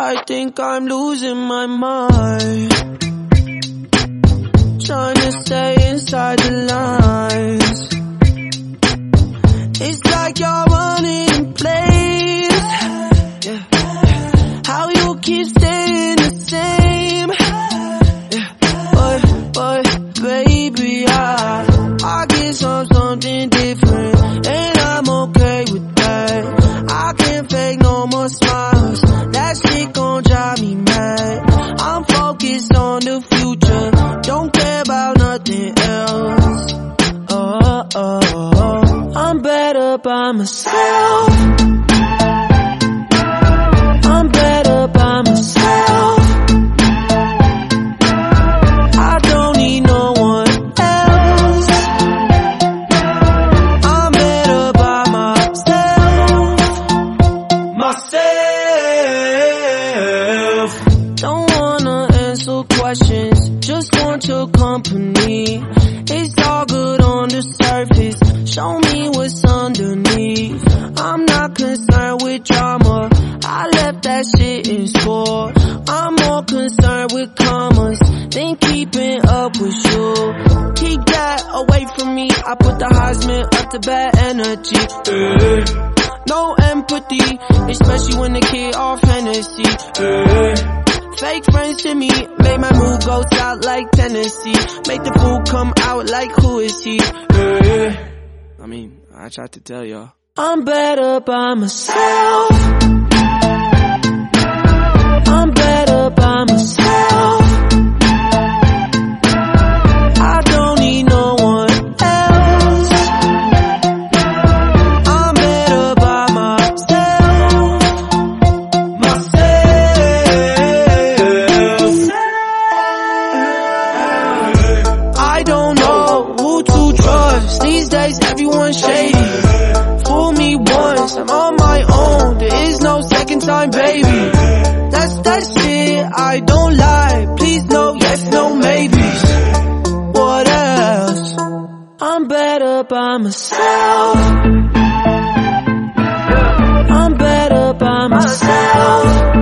I think I'm losing my mind. Trying to stay inside the lines. It's like you're running in place. How you keep staying the same. But, but, baby, I, I guess I'm something different. And I'm okay with that. I can't fake no more smiles. Don't care about nothing else. Oh, oh, oh. I'm better by myself. I'm better by myself. I don't need no one else. I'm better by myself. Myself. Don't wanna answer questions, company. It's all good on the surface, show me what's underneath. I'm not concerned with drama, I left that shit in school. I'm more concerned with commas than keeping up with you. Keep that away from me, I put the Heisman up to bad energy. eh. No empathy, especially when the kid off Hennessy. eh. Fake friends to me, make my mood go south like Tennessee. Make the fool come out like who is he? eh. I mean, I tried to tell y'all. I'm better by myself. These days everyone's shady. Fool me once, I'm on my own. There is no second time, baby. That's that shit. I don't lie. Please no yes, no maybes. What else? I'm better by myself. I'm better by myself.